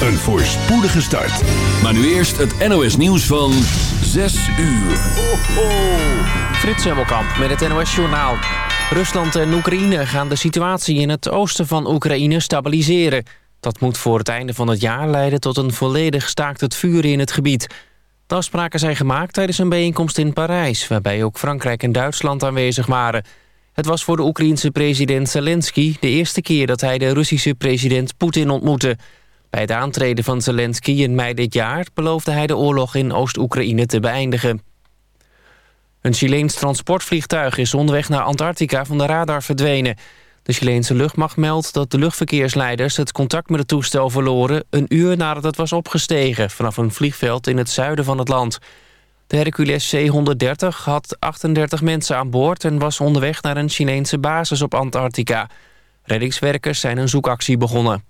een voorspoedige start. Maar nu eerst het NOS nieuws van 6 uur. Ho, ho. Frits Hemmelkamp met het NOS Journaal. Rusland en Oekraïne gaan de situatie in het oosten van Oekraïne stabiliseren. Dat moet voor het einde van het jaar leiden tot een volledig staakt het vuren in het gebied. De afspraken zijn gemaakt tijdens een bijeenkomst in Parijs... waarbij ook Frankrijk en Duitsland aanwezig waren. Het was voor de Oekraïense president Zelensky de eerste keer... dat hij de Russische president Poetin ontmoette. Bij het aantreden van Zelensky in mei dit jaar... beloofde hij de oorlog in Oost-Oekraïne te beëindigen. Een Chileens transportvliegtuig is onderweg naar Antarctica van de radar verdwenen. De Chileense luchtmacht meldt dat de luchtverkeersleiders het contact met het toestel verloren... een uur nadat het was opgestegen vanaf een vliegveld in het zuiden van het land. De Hercules C-130 had 38 mensen aan boord... en was onderweg naar een Chileense basis op Antarctica. Reddingswerkers zijn een zoekactie begonnen.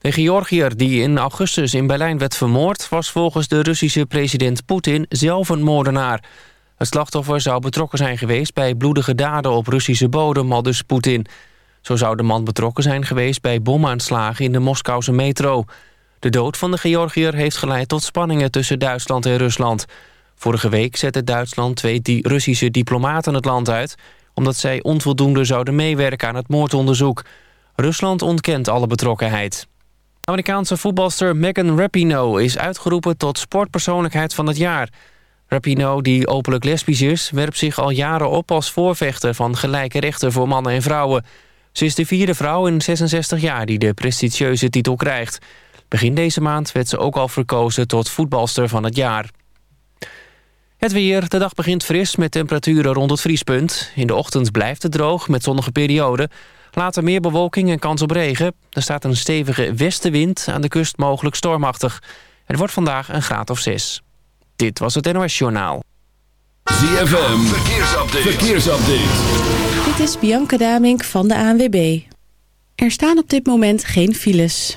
De Georgiër die in augustus in Berlijn werd vermoord... was volgens de Russische president Poetin zelf een moordenaar. Het slachtoffer zou betrokken zijn geweest bij bloedige daden op Russische bodem, al dus Poetin. Zo zou de man betrokken zijn geweest bij bomaanslagen in de Moskouse metro. De dood van de Georgiër heeft geleid tot spanningen tussen Duitsland en Rusland. Vorige week zette Duitsland twee die Russische diplomaten het land uit... omdat zij onvoldoende zouden meewerken aan het moordonderzoek. Rusland ontkent alle betrokkenheid. Amerikaanse voetbalster Megan Rapinoe is uitgeroepen tot sportpersoonlijkheid van het jaar. Rapinoe, die openlijk lesbisch is, werpt zich al jaren op als voorvechter van gelijke rechten voor mannen en vrouwen. Ze is de vierde vrouw in 66 jaar die de prestigieuze titel krijgt. Begin deze maand werd ze ook al verkozen tot voetbalster van het jaar. Het weer. De dag begint fris met temperaturen rond het vriespunt. In de ochtend blijft het droog met zonnige perioden. Later meer bewolking en kans op regen. Er staat een stevige westenwind, aan de kust mogelijk stormachtig. Het wordt vandaag een graad of 6. Dit was het NOS Journaal. ZFM, verkeersupdate. verkeersupdate. Dit is Bianca Damink van de ANWB. Er staan op dit moment geen files.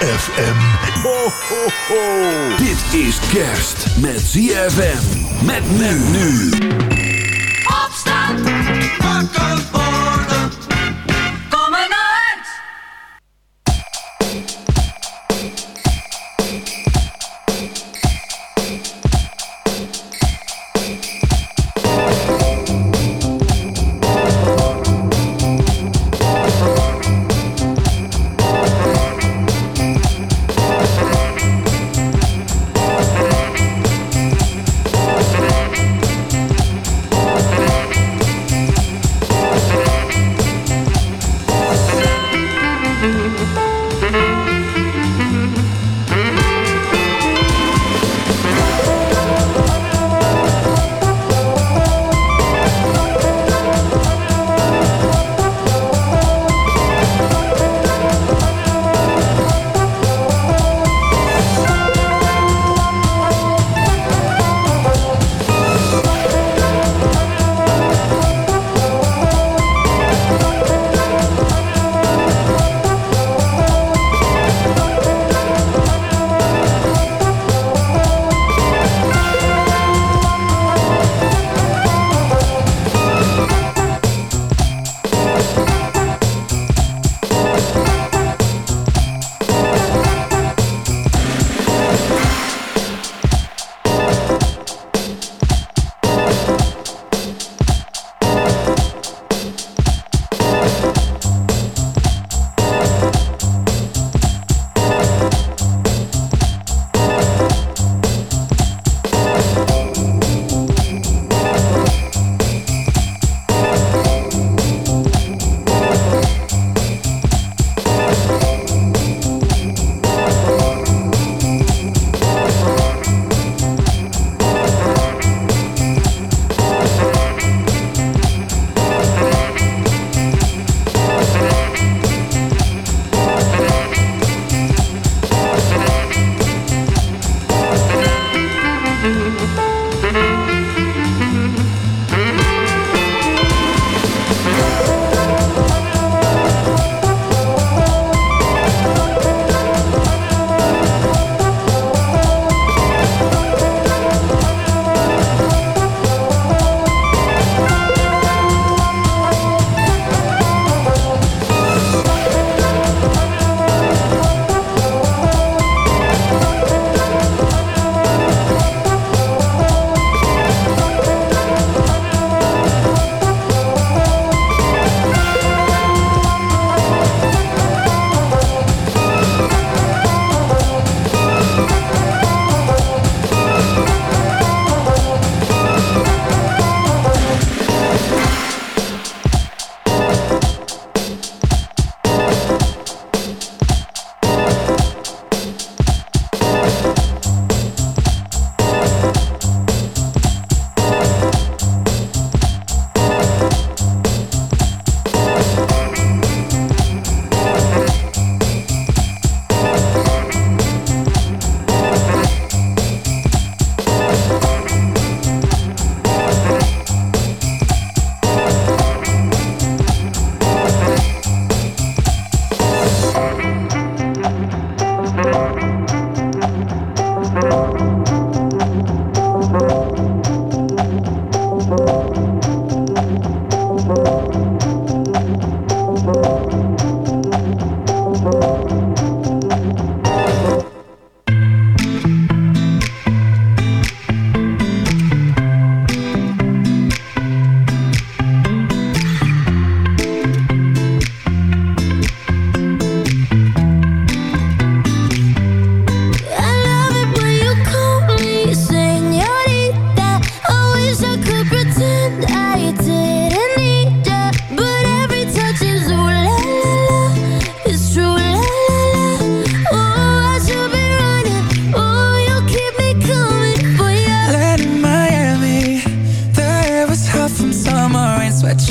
ZFM. Ho, ho, ho. Dit is kerst met ZFM. Met men nu. Opstand. Wakker worden.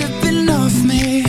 Slipping off me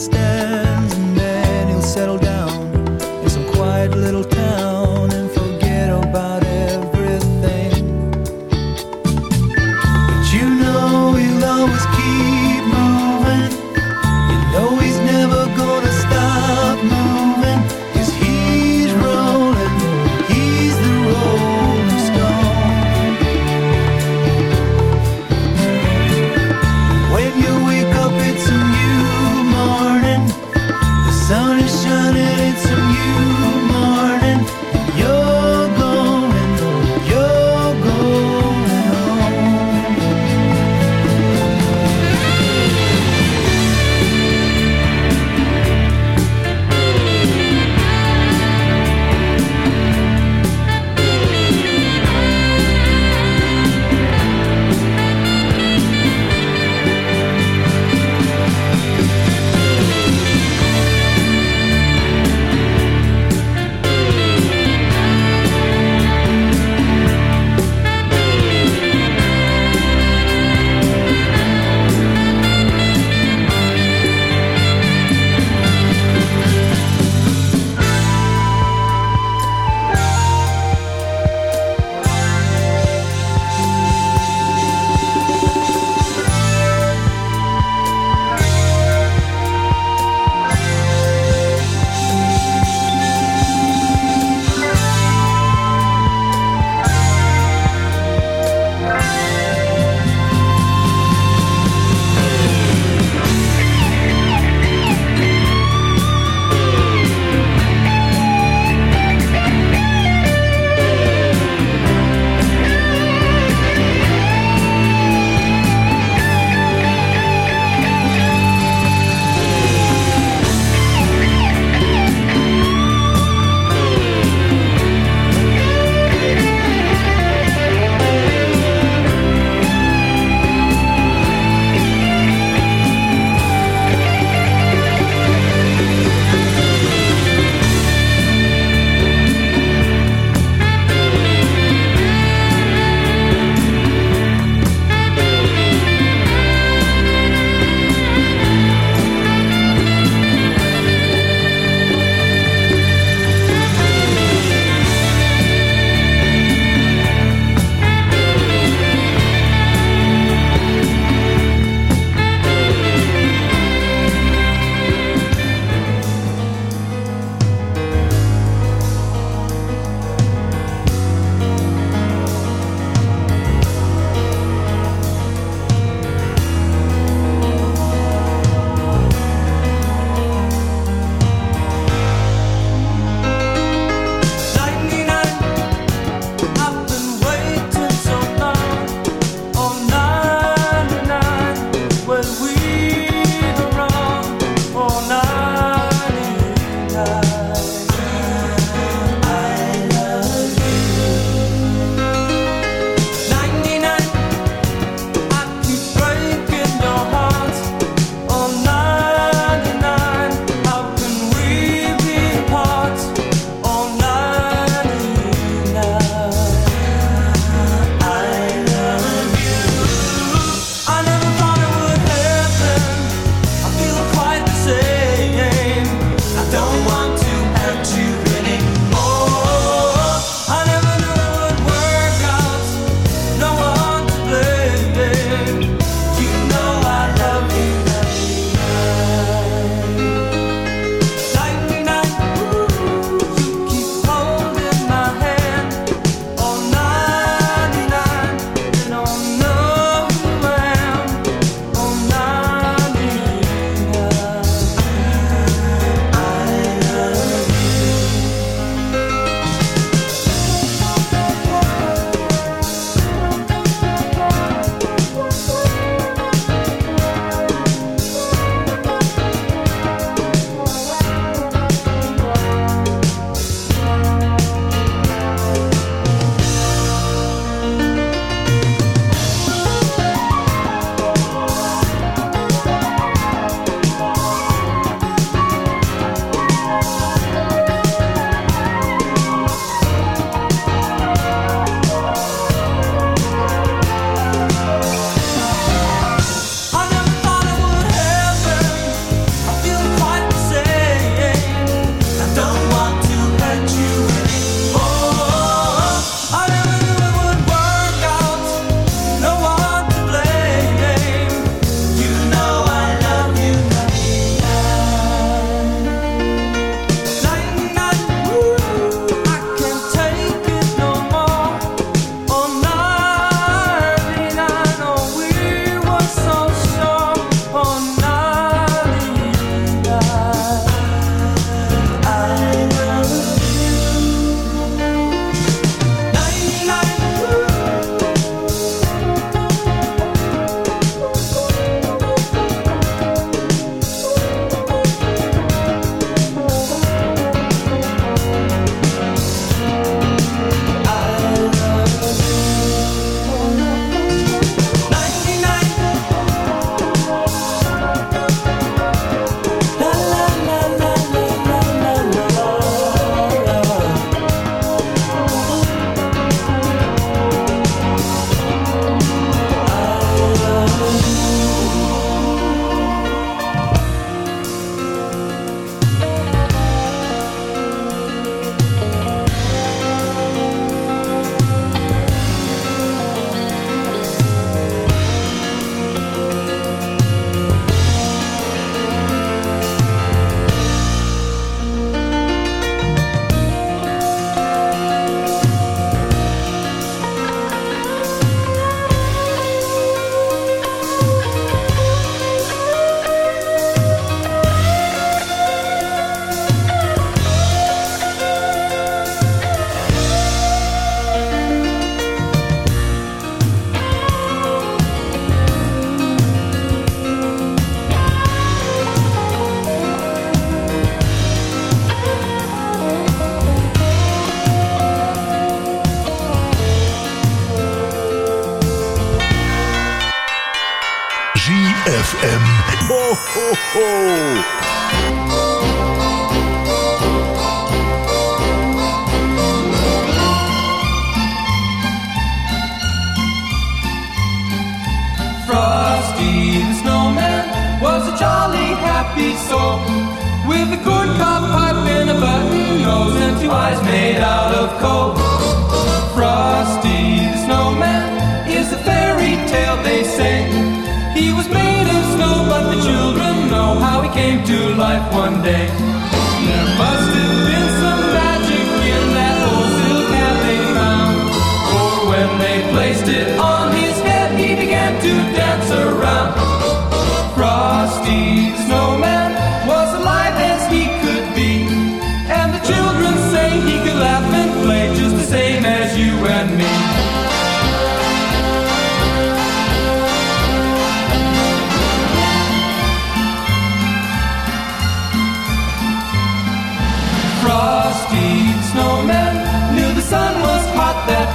stands, and then he'll settle down soul with a corn cob pipe and a button nose and two eyes made out of coal. Frosty the snowman is a fairy tale they say. He was made of snow, but the children know how he came to life one day. There must have been some magic in that old silk hat they found. For when they placed it on his head, he began to dance around. Frosty the snowman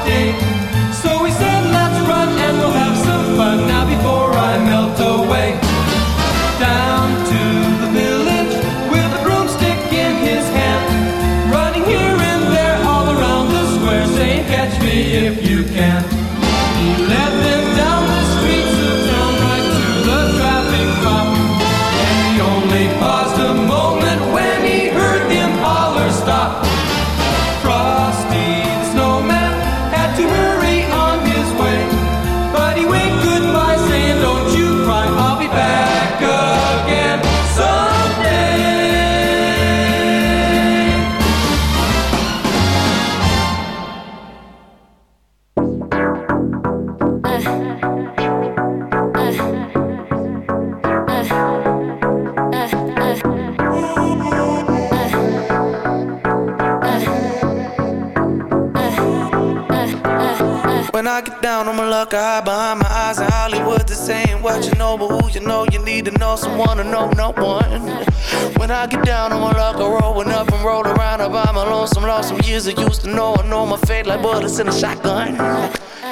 nothing When I get down on my luck, I hide behind my eyes in Hollywood. They're saying what you know, but who you know, you need to know someone to know no one. When I get down I'ma luck, I roll up and roll around. I by my lonesome, lost some years I used to know. I know my fate like bullets in a shotgun.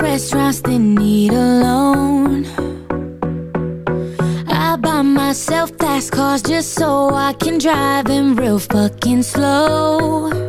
restaurants they need a loan. I buy myself fast cars just so I can drive them real fucking slow.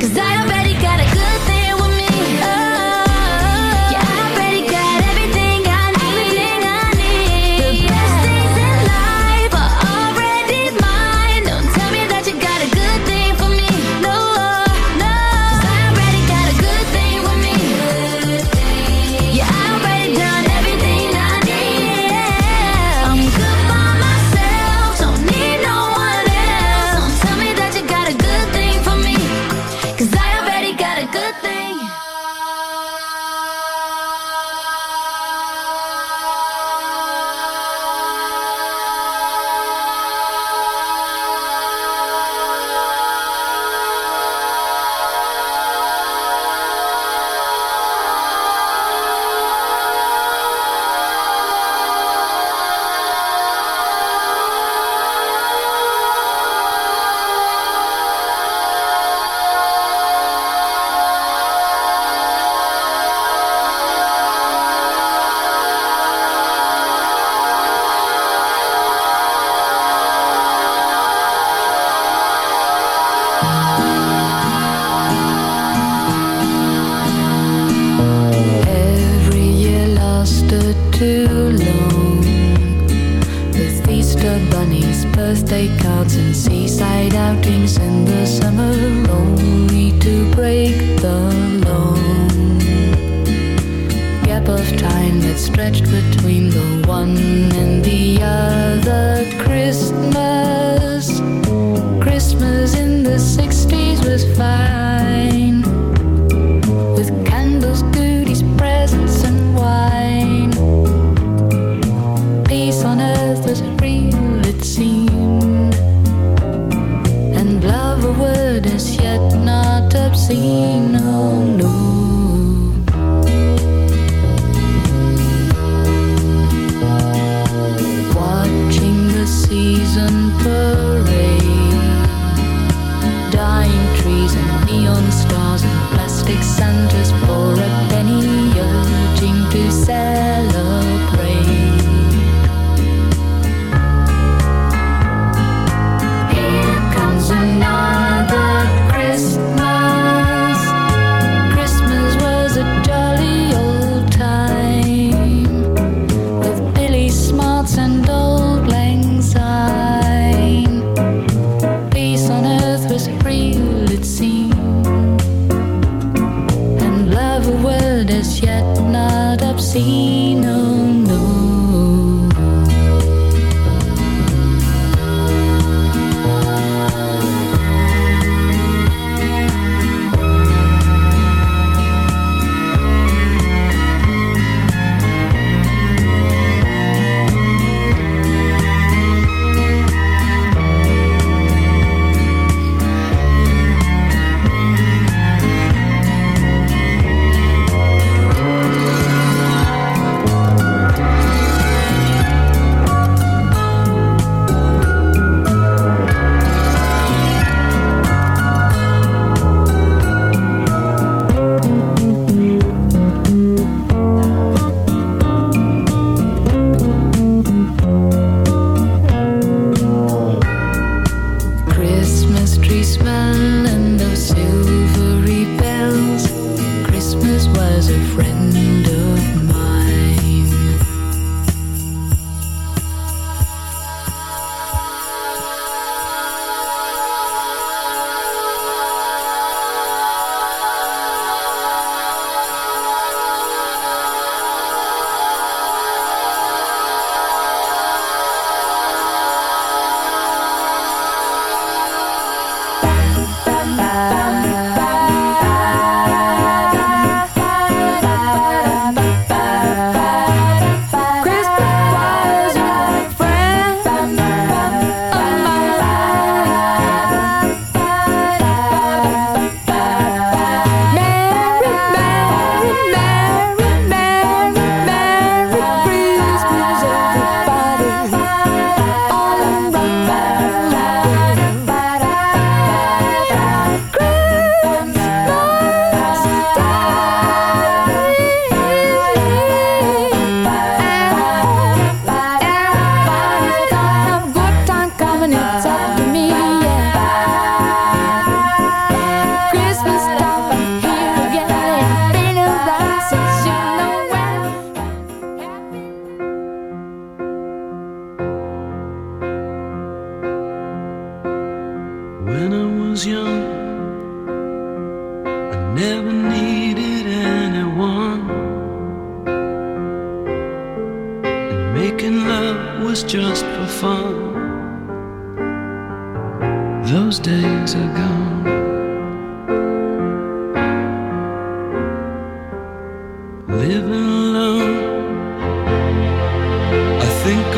'Cause I already got a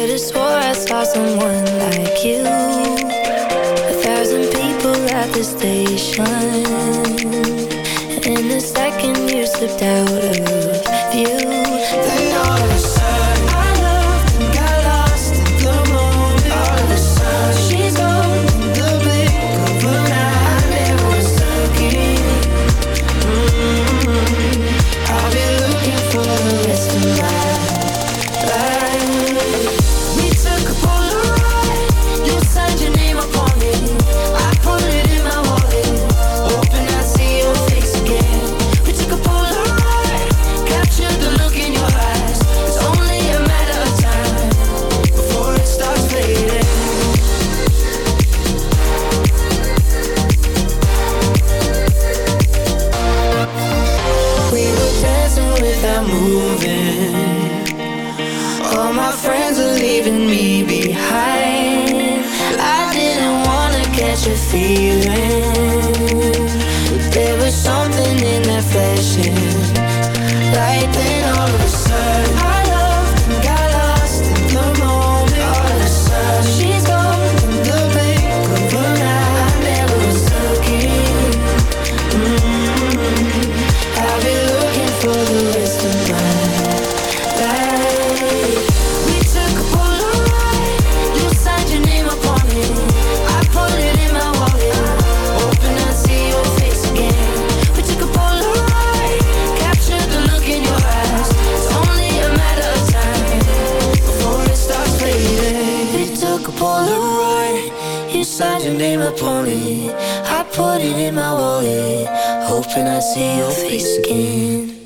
Could've swore I saw someone like you. A thousand people at the station. And in a second you slipped out of view. in my wallet, hoping I see your face again.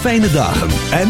fijne dagen en...